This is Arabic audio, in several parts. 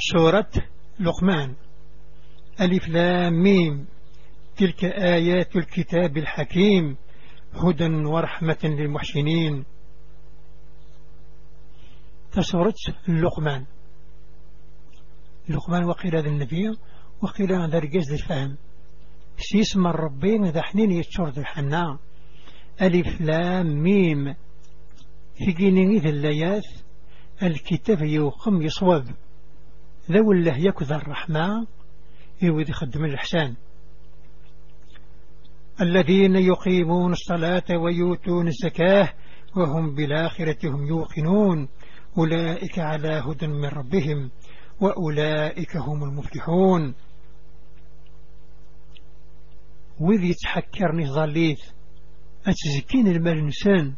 سورة لقمان. ألف لام ميم. تلك آيات الكتاب الحكيم. هدى ورحمة للمحسنين. تسورة لقمان. لقمان وقيل هذا النبي وقيل هذا رجاز الفهم. سيسم الربين ذا حنين يتشرد الحناء ألف لام ميم. في جيني ذا الكتاب يوقم يصوب. ذو الله يكذى الرحمة يود يخدم الإحسان الذين يقيمون الصلاة ويؤتون الزكاة وهم بالآخرة هم يوقنون. أولئك على هدى من ربهم وأولئك هم المفلحون. وذ يتحكرني ظليت أتزكين المال نسان.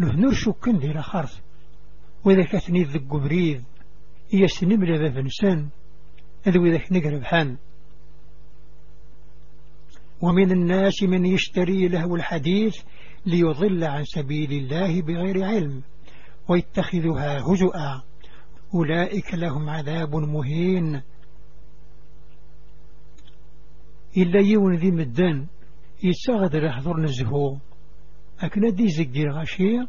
له نور شكن دي لخرث وإذا كثني ذق بريد يسنم لذا فنسان أذو إذا نقرب حان. ومن الناس من يشتري له الحديث ليضل عن سبيل الله بغير علم ويتخذها هزؤا. أولئك لهم عذاب مهين. إلا يون ذي مدان. يتساغد لحضر نزهو. أكنا دي زقدي الغشية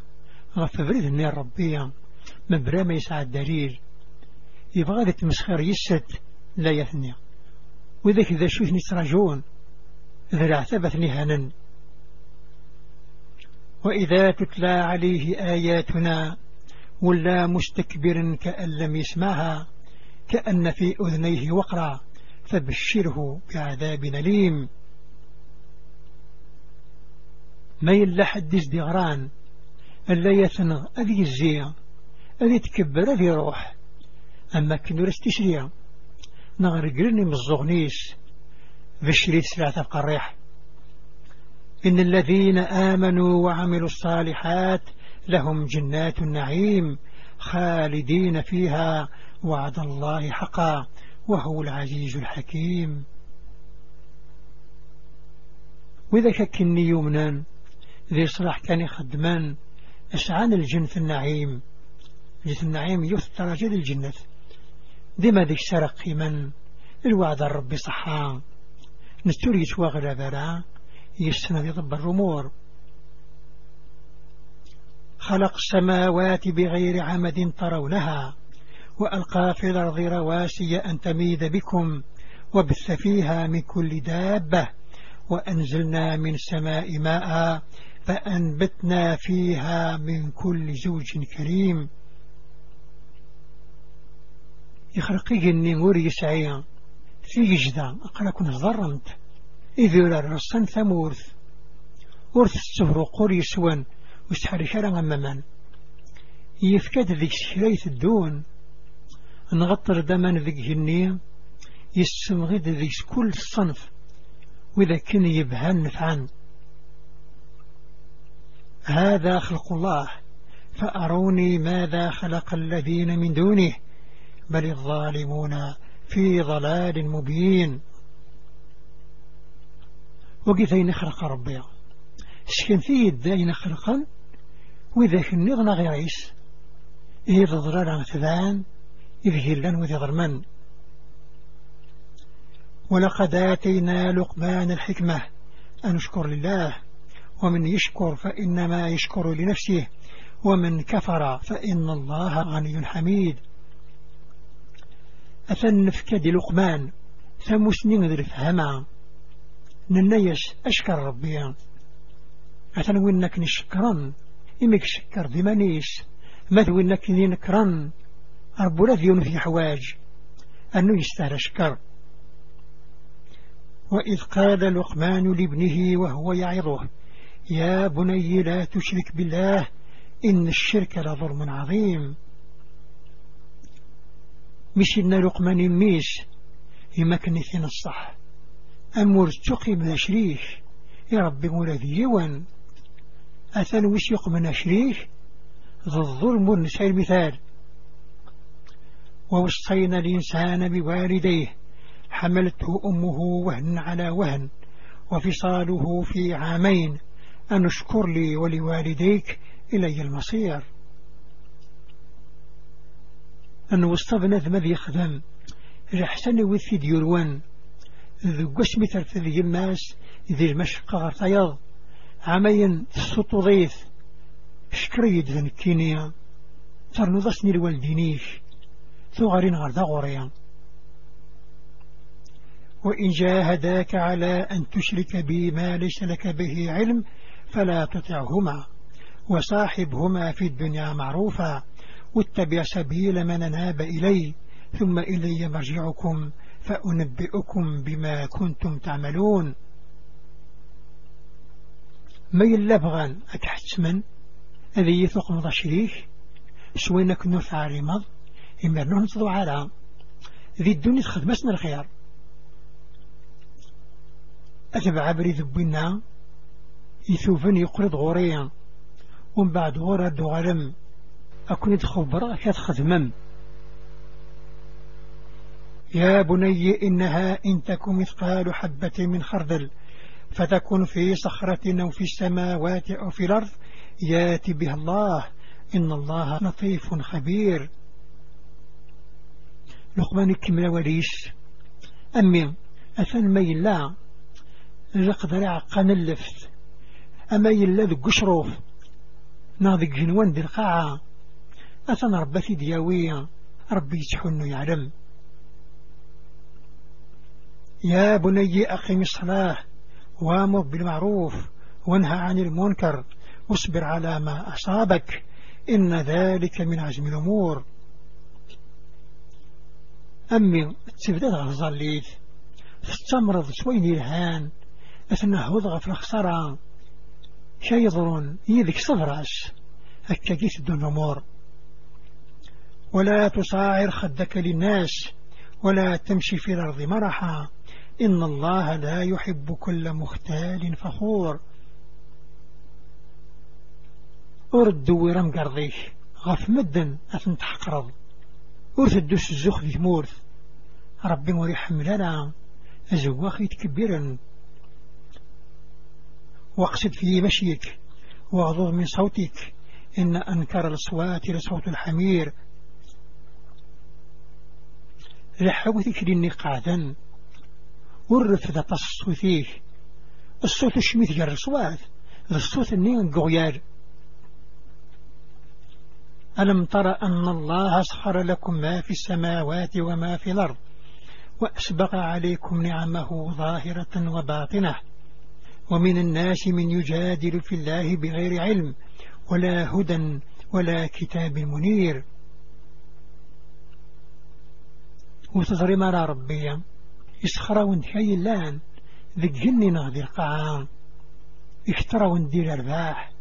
غف بريد النار ربيا مبرا ما يسعى الدليل. يبغى ذي تمسخر يست لا يثني. وذاك إذا شوثني تراجون ذا العتبة هنا وإذا تتلى عليه آياتنا ولا مستكبر كأن لم يسمعها كأن في أذنيه وقرا فبشره بعذاب أليم. ما يلا حدث دغران ألا يثنغ أذي الزيا أذي تكبر أذي روح. أما كنو رستشريا نغرقرني من الزغنيس بشريت سلعة القريح إن الذين آمنوا وعملوا الصالحات لهم جنات النعيم خالدين فيها وعد الله حقا وهو العزيز الحكيم. وإذا كني يومنا ذي صلاح كان يخدمان أسعان الجن في النعيم. جنة النعيم يفتر جد الجنة. ديما ذيك سرق من؟ الوعد الرب صحا. نستوري يتواغل برا يسنى يضب الرمور. خلق السماوات بغير عمد ترونها وألقى في الأرض رواسي أن تميد بكم وبث فيها من كل دابة وأنزلنا من السماء ماء فأنبتنا فيها من كل زوج كريم. يخرقيه النمور يسعي في جدا أقرأ كن ضرمت إذ يرى الرصن ثمورث ورث. السهر قري سوان وستحري شارع أمامان. يفكاد ذيك شريت الدون نغطر دمان ذيك جنية. يسمغد ذيك كل صنف وإذا كان يبهان نفعان. هذا خلق الله. فأروني ماذا خلق الذين من دونه. بل الظالمون في ضلال مبين. وقفين خلق ربي؟ سكن فيه الدين خلقا وإذا كنغنا غيريس إذا ضرر عن ثبان إذ هلان وذي ضرمان ولقد آتينا لقمان الحكمة أن اشكر لله ومن يشكر فإنما يشكر لنفسه ومن كفر فإن الله غني حميد. أثن فكد لقمان ثمسنين ذي فهما. ننيش أشكر ربي. أثن وإنك نشكرا إمك شكر بمانيس ماذا وإنك نكرا رب رذي في حواج. أنه يستهل شكر وإذ قال لقمان لابنه وهو يعظه يا بني لا تشرك بالله إن الشرك لظلم عظيم. مش إن لقمان ميش يمكنثين الصح. أمور تقي من شريك يا ربي ولدي يوان. أثن وش يقمن شريك ذو الظلم نسعي المثال. ووصينا الإنسان بوالديه. حملته أمه وهن على وهن. وفصاله في عامين. أن اشكر لي ولوالديك إلي المصير. أن وسطبنا ذا مذي خدم الحسن وثي ديوروان ذو قسمي ترتذي يماس ذي المشقة غرطيض عمين السطوضيث شكريد ذن الكينيا ترنضسني الوالدينيش ثغرين غردا غوريا. وإن جاهداك على أن تشرك بي ما ليس لك به علم فلا تطعهما وصاحبهما في الدنيا معروفا. واتبع سبيل من ناب إلي ثم إلي مرجعكم فأنبئكم بما كنتم تعملون. ما يلبغان أتحتمن هذه يثق مضى شريك سوينك نفع رمض إما ننصدو على ذي الدنيا خدمتنا الخيار. أتبع بريد بنا يثوفن يقرض غوريا. ومن بعد غورا دوغالم أكون خبرا كتخدمم يا بني إنها إن تكن مثقال حبة من خردل فتكن في صخرة أو في السماوات أو في الأرض ياتي بها الله. إن الله لطيف خبير. لقمان كملا وليس أمي أثن ما يلا لقدر عقان اللفت. أما يلا ذو قشروف. ناضي جنوان دي القاعة. أثن ربتي دياوية ربي يتحن يعلم يا بني أقم الصلاة وأمر بالمعروف وانهى عن المنكر واصبر على ما أصابك إن ذلك من عزم الأمور. أمي تبدأ غزال تستمرض شوين الهان أثناء وضغ في الخسارة. شيضر يذك صفراش هكا جيس الدون الأمور. ولا تصاعر خدك للناس ولا تمشي في الأرض مرحا. إن الله لا يحب كل مختال فخور. أرد ورم قرضيش غف مدن أثن تحقرض. ورث الدوس الزخ ذي مورث. ربي موري حملنا. أزواخي تكبيرا واقصد في مشيك. واغضض من صوتك. إن أنكر الأصوات لصوت الحمير. لحوتك لني قاعدا ورف ذا تصوتيه الصوت الشميث جر الصوات الصوت النين قغيار. ألم تر أن الله سخر لكم ما في السماوات وما في الأرض وأسبق عليكم نعمه ظاهرة وباطنة. ومن الناس من يجادل في الله بغير علم ولا هدى ولا كتاب منير. وتظرم على ربي. يسخرون حي اللان ذي جننا ذي القاعان اكترون دير الباح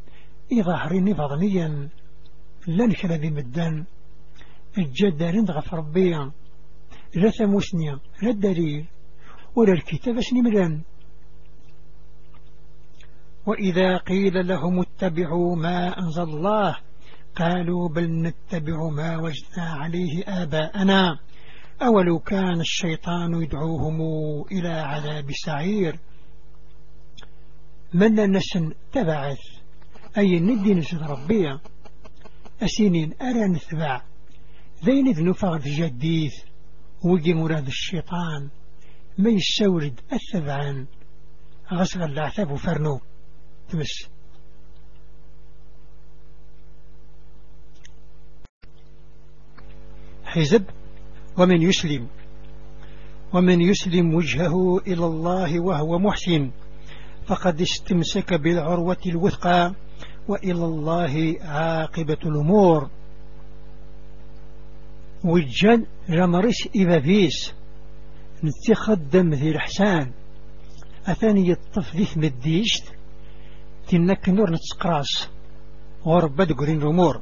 إظهرين فضليا. لن ذي مدان الجدارين غف ربيا لا ثموسنيا لا الدليل ولا الكتاب اسنمران وإذا قيل لهم اتبعوا ما أنزل الله قالوا بل نتبع ما وجدنا عليه آباءنا. أولو كان الشيطان يدعوهم إلى عذاب سعير. من نسن تبعث. أي ندي نسد ربيا أسينين أرى نتبع. ذين ذنفغ جديث. وجي مراد الشيطان. ما يستورد الثبعان غسغ العثاب فرنو تمس. حزب. ومن يسلم ومن يسلم وجهه إلى الله وهو محسن فقد استمسك بالعروة الوثقى وإلى الله عاقبة الأمور. وجن جمرس إبابيس نتخدم ذي الحسان أثاني ذي مديشت تنك نور نتسقراس وربا دقرين الأمور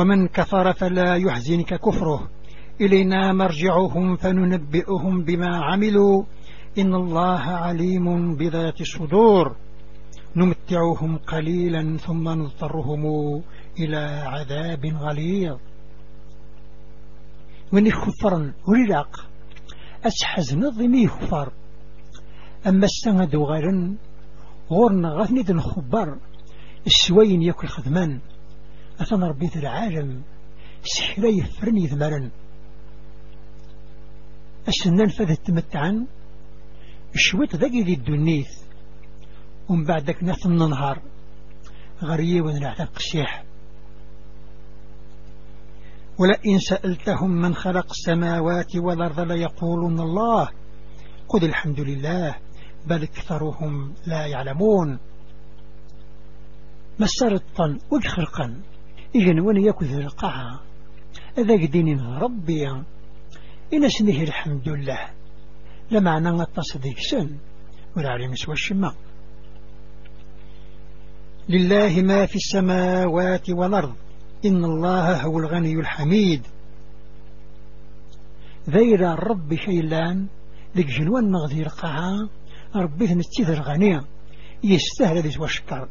ومن كفر فلا يحزنك كفره. إلينا مرجعهم فننبئهم بما عملوا. إن الله عليم بذات الصدور. نمتعهم قليلا ثم نضطرهم إلى عذاب غليظ. وين يخفرن ورلاق أسحز نظمي خفر أما السند غيرن غورنا غثني الخبر السوين يكل خدمان أثنى ربيت العالم. سحرا يفرني ذمرا السنان فذ التمتعا شويت ذاقي ذي الدنيث. ومن بعدك ناس النهار غريب ونعتق قسيح ولئن سألتهم من خلق السماوات والأرض ليقولون الله. قل الحمد لله بل أكثرهم لا يعلمون. مسرطا وجخرقا إذن ون يكذ القاعة ذاك دين ربي. إن سنه الحمد لله. لمعنى التصديق سن والعلم سوى الشماء لله ما في السماوات والأرض. إن الله هو الغني الحميد. ذير الرب شيلان ذيك جنوان مغذير قاعة ربي ثنتيذر غنية يستهل ذي وشكر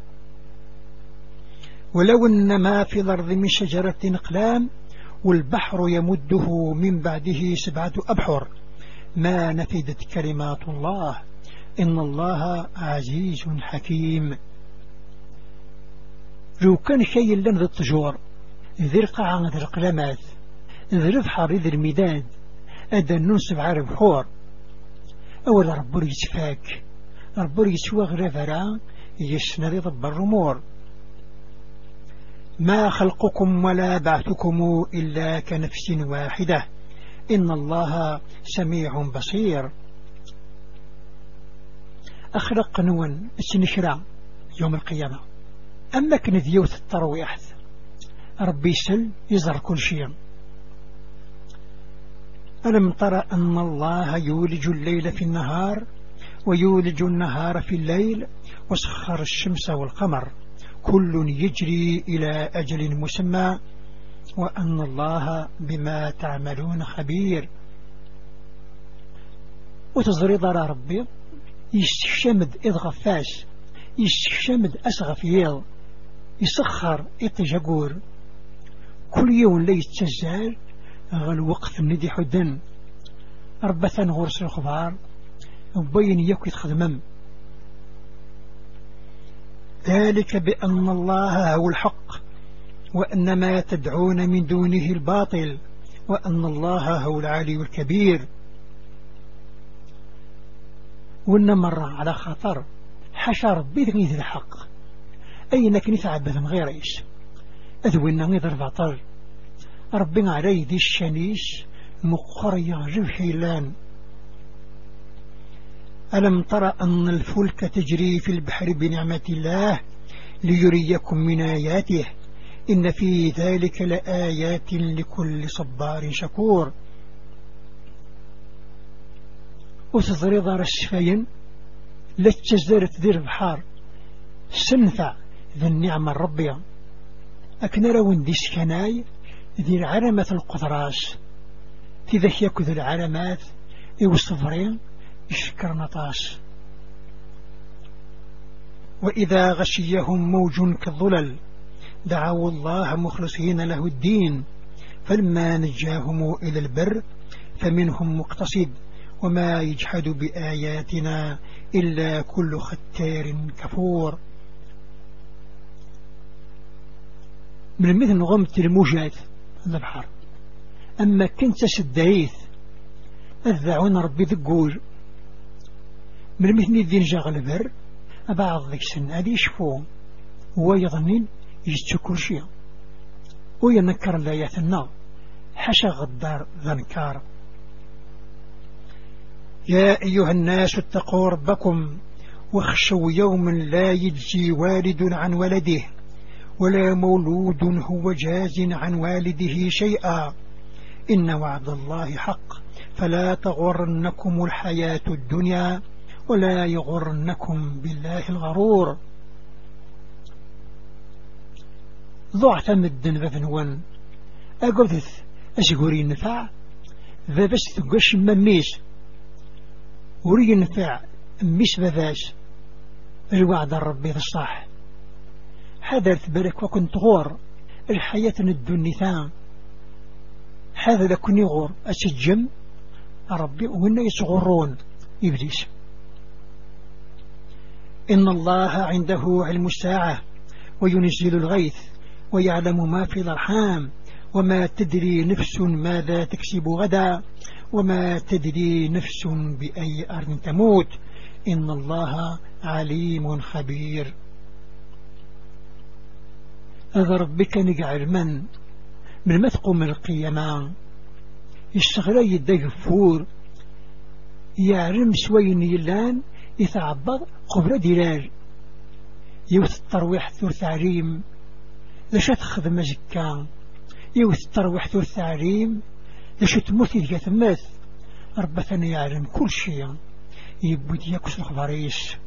ولو أن ما في الأرض من شجرة أقلام والبحر يمده من بعده سبعة أبحر. ما نفدت كلمات الله. إن الله عزيز حكيم. لو كان شيء لن ذي الطجور. ذي القاعة ذي القلمات. ذي البحر ذي المداد. أدى ننسب عرب حور أول رب يتفاك رب يتوى غرفرا. يسنى ذي ضب الرمور ما خلقكم ولا بعثكم إلا كنفس واحدة. إن الله سميع بصير. أخلق نون السنشرا يوم القيامة. أما كنذيوث الترويح ربي سل يزر كل شيء. ألم ترى أن الله يولج الليل في النهار ويولج النهار في الليل وسخر الشمس والقمر. كل يجري إلى أجل مسمى وأن الله بما تعملون خبير. وتزريض على ربي يستشمد إذ غفاش يستشمد أسغف ييل يسخر إتجاقور كل يوم لا يتسجل غل وقت ندي حدن. ربثا غرس الخبار وبين يكو يتخدمم ذلك بأن الله هو الحق وأن ما تدعون من دونه الباطل وأن الله هو العلي الكبير. وأن مرة على خطر حشر بذنه الحق. أي نك نتعبد من غير إيش؟ أذونا نظر باطل ربنا علي ذي الشنيش مقرية جبحيلان ألم ترى أن الفلك تجري في البحر بنعمة الله ليريكم من آياته؟ إن في ذلك لآيات لكل صبار شكور. وتضريض رشفين لتجزر تدير البحار سنفع ذا النعمة الربية أكن رون ديس كناي ذي العلمة القدراس تذا يكذ العلمات يوصفرين يشكر نطاس وإذا غشيهم موج كالظلل دعوا الله مخلصين له الدين فلما نجاهم إلى البر فمنهم مقتصد وما يجحد بآياتنا إلا كل ختار كفور. من مثل غمت الموجات البحر. أما كنت سدايث أذعون ربي ذقور من مثل الدين جاغ البر بعض ذيك سن هذه يشفو. هو يظنين يجتو كل شيء وينكر الآيات النار حشا غدار ذنكار. يا أيها الناس اتقوا ربكم واخشوا يوما لا يجزي والد عن ولده ولا مولود هو جاز عن والده شيئا. إن وعد الله حق. فلا تغرنكم الحياة الدنيا. ولا يغرنكم بالله الغرور. ضعت مدن ذنوان أقذث أشقوري نفع ذا بس تقش مميس وري نفع ميس بذاش. الوعد الربي الصح. حذرت برك وكنت غور الحياة الدنيا هذا لكني غور. أسجم ربي وإن يصغرون إبليس. إن الله عنده علم الساعة وينزل الغيث ويعلم ما في الأرحام وما تدري نفس ماذا تكسب غدا وما تدري نفس بأي أرض تموت. إن الله عليم خبير. أغرب بك نقعر من من ما تقوم القيامة. يشتغل يدي فور. يعلم سوين يلان؟ يتعبض قبل دلال يوث الترويح ثور تعليم لش تخدم زكا يوث الترويح ثور تعليم لش تموت يدك ثمث ربثني يعلم كل شيء. يبود يكس الخبريش.